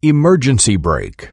Emergency brake